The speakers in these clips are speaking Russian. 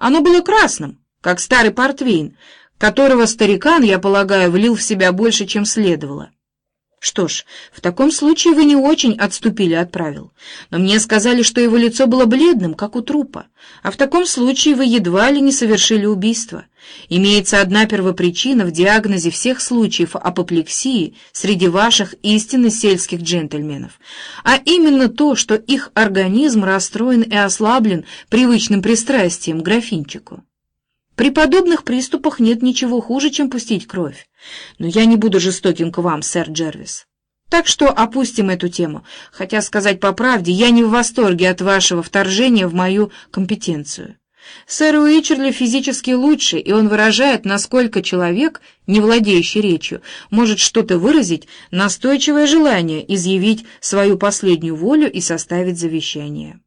Оно было красным, как старый портвейн, которого старикан, я полагаю, влил в себя больше, чем следовало. Что ж, в таком случае вы не очень отступили от правил. Но мне сказали, что его лицо было бледным, как у трупа. А в таком случае вы едва ли не совершили убийство. Имеется одна первопричина в диагнозе всех случаев апоплексии среди ваших истинно сельских джентльменов, а именно то, что их организм расстроен и ослаблен привычным пристрастием к графинчику. При подобных приступах нет ничего хуже, чем пустить кровь. Но я не буду жестоким к вам, сэр Джервис. Так что опустим эту тему, хотя, сказать по правде, я не в восторге от вашего вторжения в мою компетенцию. Сэр Уичерли физически лучше, и он выражает, насколько человек, не владеющий речью, может что-то выразить, настойчивое желание изъявить свою последнюю волю и составить завещание.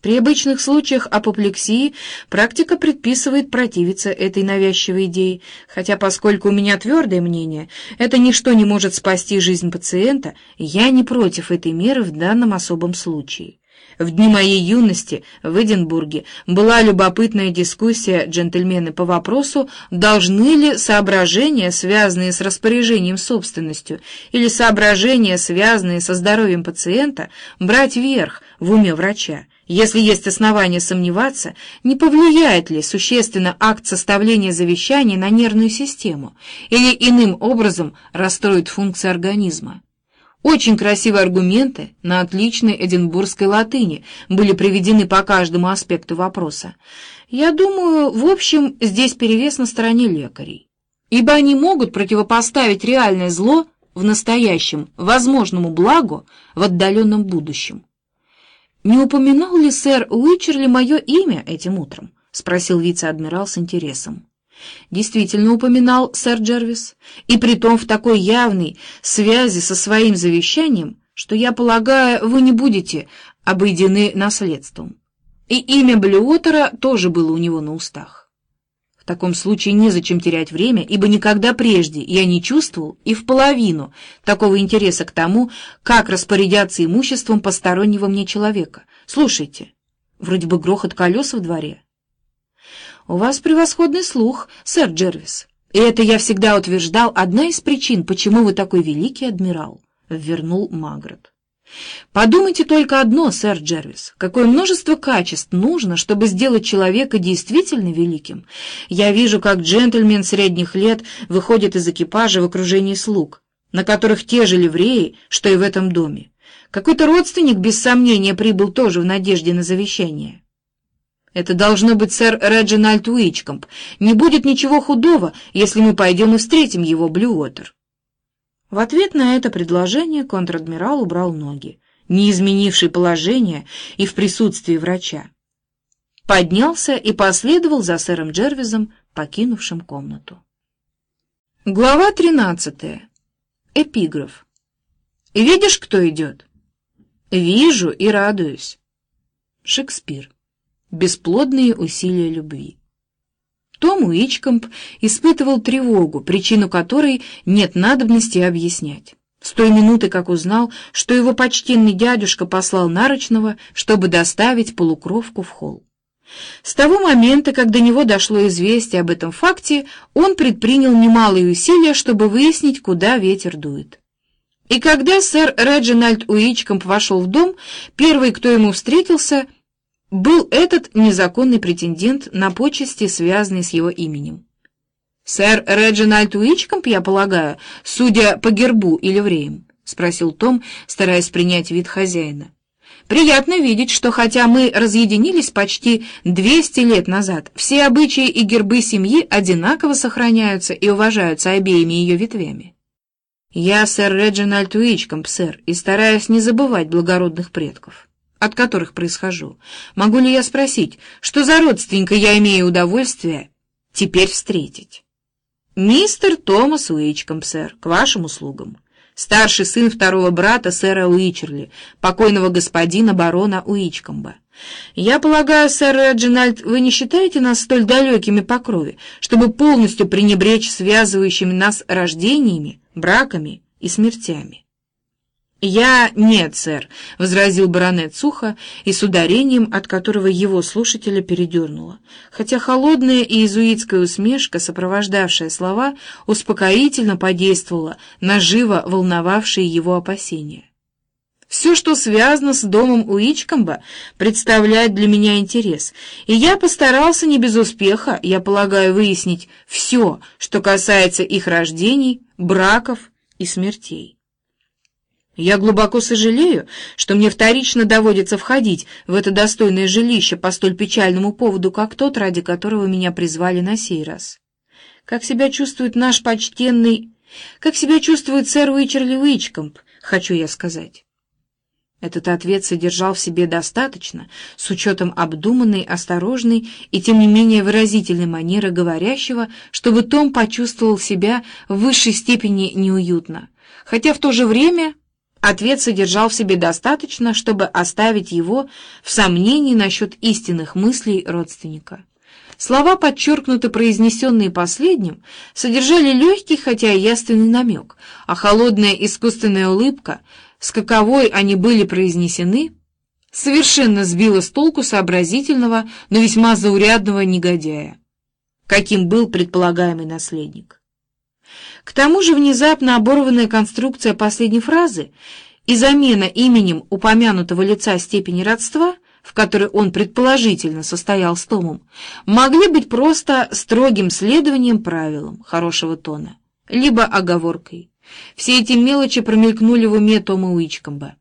При обычных случаях апоплексии практика предписывает противиться этой навязчивой идее, хотя поскольку у меня твердое мнение, это ничто не может спасти жизнь пациента, я не против этой меры в данном особом случае. В дни моей юности в Эдинбурге была любопытная дискуссия джентльмены по вопросу, должны ли соображения, связанные с распоряжением собственностью, или соображения, связанные со здоровьем пациента, брать верх в уме врача. Если есть основания сомневаться, не повлияет ли существенно акт составления завещания на нервную систему или иным образом расстроит функции организма. Очень красивые аргументы на отличной эдинбургской латыни были приведены по каждому аспекту вопроса. Я думаю, в общем, здесь перевес на стороне лекарей, ибо они могут противопоставить реальное зло в настоящем, возможному благу в отдаленном будущем. «Не упоминал ли сэр Уичерли мое имя этим утром?» — спросил вице-адмирал с интересом. «Действительно упоминал сэр Джервис, и притом в такой явной связи со своим завещанием, что, я полагаю, вы не будете обойдены наследством. И имя Блюотера тоже было у него на устах. Таком случае незачем терять время, ибо никогда прежде я не чувствовал и в половину такого интереса к тому, как распорядятся имуществом постороннего мне человека. Слушайте, вроде бы грохот колес в дворе. У вас превосходный слух, сэр Джервис, и это я всегда утверждал одна из причин, почему вы такой великий адмирал, — вернул Магрот. Подумайте только одно, сэр Джервис, какое множество качеств нужно, чтобы сделать человека действительно великим. Я вижу, как джентльмен средних лет выходит из экипажа в окружении слуг, на которых те же ливреи, что и в этом доме. Какой-то родственник, без сомнения, прибыл тоже в надежде на завещание. Это должно быть сэр Реджинальд Уичкомп. Не будет ничего худого, если мы пойдем и встретим его, Блюотер. В ответ на это предложение контр-адмирал убрал ноги, не изменивший положение и в присутствии врача. Поднялся и последовал за сэром Джервизом, покинувшим комнату. Глава тринадцатая. Эпиграф. «Видишь, кто идет?» «Вижу и радуюсь». Шекспир. Бесплодные усилия любви. Том Уичкомп испытывал тревогу, причину которой нет надобности объяснять. С той минуты, как узнал, что его почтенный дядюшка послал Нарочного, чтобы доставить полукровку в холл. С того момента, как до него дошло известие об этом факте, он предпринял немалые усилия, чтобы выяснить, куда ветер дует. И когда сэр Реджинальд Уичкомп вошел в дом, первый, кто ему встретился — был этот незаконный претендент на почести, связанные с его именем. «Сэр Реджинальд Уичкомп, я полагаю, судя по гербу и ливреям?» — спросил Том, стараясь принять вид хозяина. «Приятно видеть, что хотя мы разъединились почти 200 лет назад, все обычаи и гербы семьи одинаково сохраняются и уважаются обеими ее ветвями». «Я сэр Реджинальд Уичкомп, сэр, и стараюсь не забывать благородных предков» от которых происхожу. Могу ли я спросить, что за родственника я имею удовольствие теперь встретить? Мистер Томас Уичком, сэр, к вашим услугам. Старший сын второго брата сэра Уичерли, покойного господина барона Уичкомба. Я полагаю, сэр Реджинальд, вы не считаете нас столь далекими по крови, чтобы полностью пренебречь связывающими нас рождениями, браками и смертями? «Я нет, сэр», — возразил баронет сухо и с ударением, от которого его слушателя передернуло, хотя холодная и иезуитская усмешка, сопровождавшая слова, успокоительно подействовала на живо волновавшие его опасения. Все, что связано с домом Уичкомба, представляет для меня интерес, и я постарался не без успеха, я полагаю, выяснить все, что касается их рождений, браков и смертей. Я глубоко сожалею, что мне вторично доводится входить в это достойное жилище по столь печальному поводу, как тот, ради которого меня призвали на сей раз. Как себя чувствует наш почтенный... Как себя чувствует сэр Уичерли Уичкомп, хочу я сказать. Этот ответ содержал в себе достаточно, с учетом обдуманной, осторожной и, тем не менее, выразительной манеры говорящего, чтобы Том почувствовал себя в высшей степени неуютно, хотя в то же время Ответ содержал в себе достаточно, чтобы оставить его в сомнении насчет истинных мыслей родственника. Слова, подчеркнуто произнесенные последним, содержали легкий, хотя и яственный намек, а холодная искусственная улыбка, с каковой они были произнесены, совершенно сбила с толку сообразительного, но весьма заурядного негодяя, каким был предполагаемый наследник. К тому же внезапно оборванная конструкция последней фразы и замена именем упомянутого лица степени родства, в которой он предположительно состоял с Томом, могли быть просто строгим следованием правилам хорошего тона, либо оговоркой. Все эти мелочи промелькнули в уме Тома Уичкомба.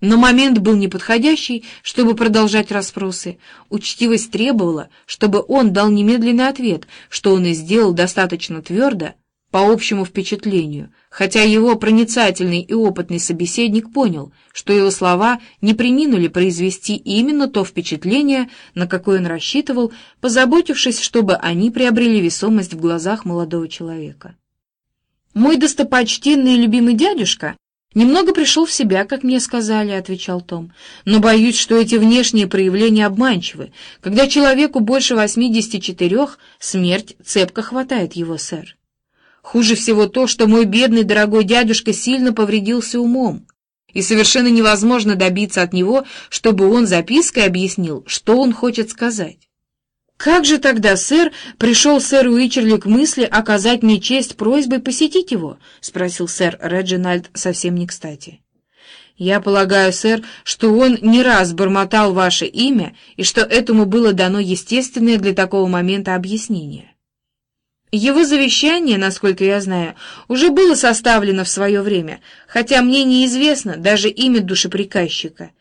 Но момент был неподходящий, чтобы продолжать расспросы. Учтивость требовала, чтобы он дал немедленный ответ, что он и сделал достаточно твердо, по общему впечатлению, хотя его проницательный и опытный собеседник понял, что его слова не приминули произвести именно то впечатление, на какое он рассчитывал, позаботившись, чтобы они приобрели весомость в глазах молодого человека. «Мой достопочтенный и любимый дядюшка немного пришел в себя, как мне сказали», — отвечал Том, «но боюсь, что эти внешние проявления обманчивы. Когда человеку больше восьмидесяти четырех, смерть цепко хватает его, сэр». Хуже всего то, что мой бедный дорогой дядюшка сильно повредился умом, и совершенно невозможно добиться от него, чтобы он запиской объяснил, что он хочет сказать. «Как же тогда, сэр, пришел сэр Уичерли к мысли оказать мне честь просьбой посетить его?» — спросил сэр Реджинальд совсем не кстати. «Я полагаю, сэр, что он не раз бормотал ваше имя, и что этому было дано естественное для такого момента объяснение». Его завещание, насколько я знаю, уже было составлено в свое время, хотя мне неизвестно даже имя душеприказчика,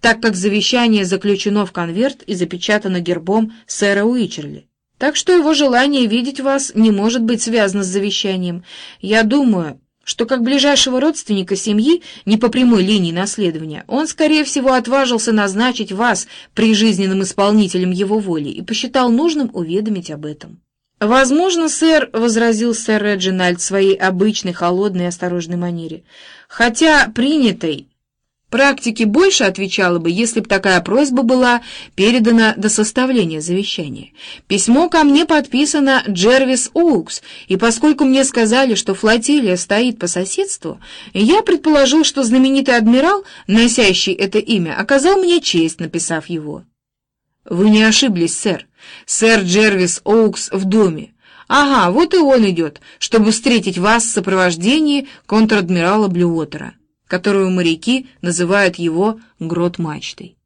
так как завещание заключено в конверт и запечатано гербом сэра Уичерли. Так что его желание видеть вас не может быть связано с завещанием. Я думаю, что как ближайшего родственника семьи, не по прямой линии наследования, он, скорее всего, отважился назначить вас прижизненным исполнителем его воли и посчитал нужным уведомить об этом. «Возможно, сэр», — возразил сэр Реджинальд в своей обычной холодной и осторожной манере, «хотя принятой практике больше отвечала бы, если бы такая просьба была передана до составления завещания. Письмо ко мне подписано Джервис Оукс, и поскольку мне сказали, что флотилия стоит по соседству, я предположил, что знаменитый адмирал, носящий это имя, оказал мне честь, написав его». «Вы не ошиблись, сэр. Сэр Джервис Оукс в доме. Ага, вот и он идет, чтобы встретить вас в сопровождении контр-адмирала Блюотера, которого моряки называют его грот-мачтой».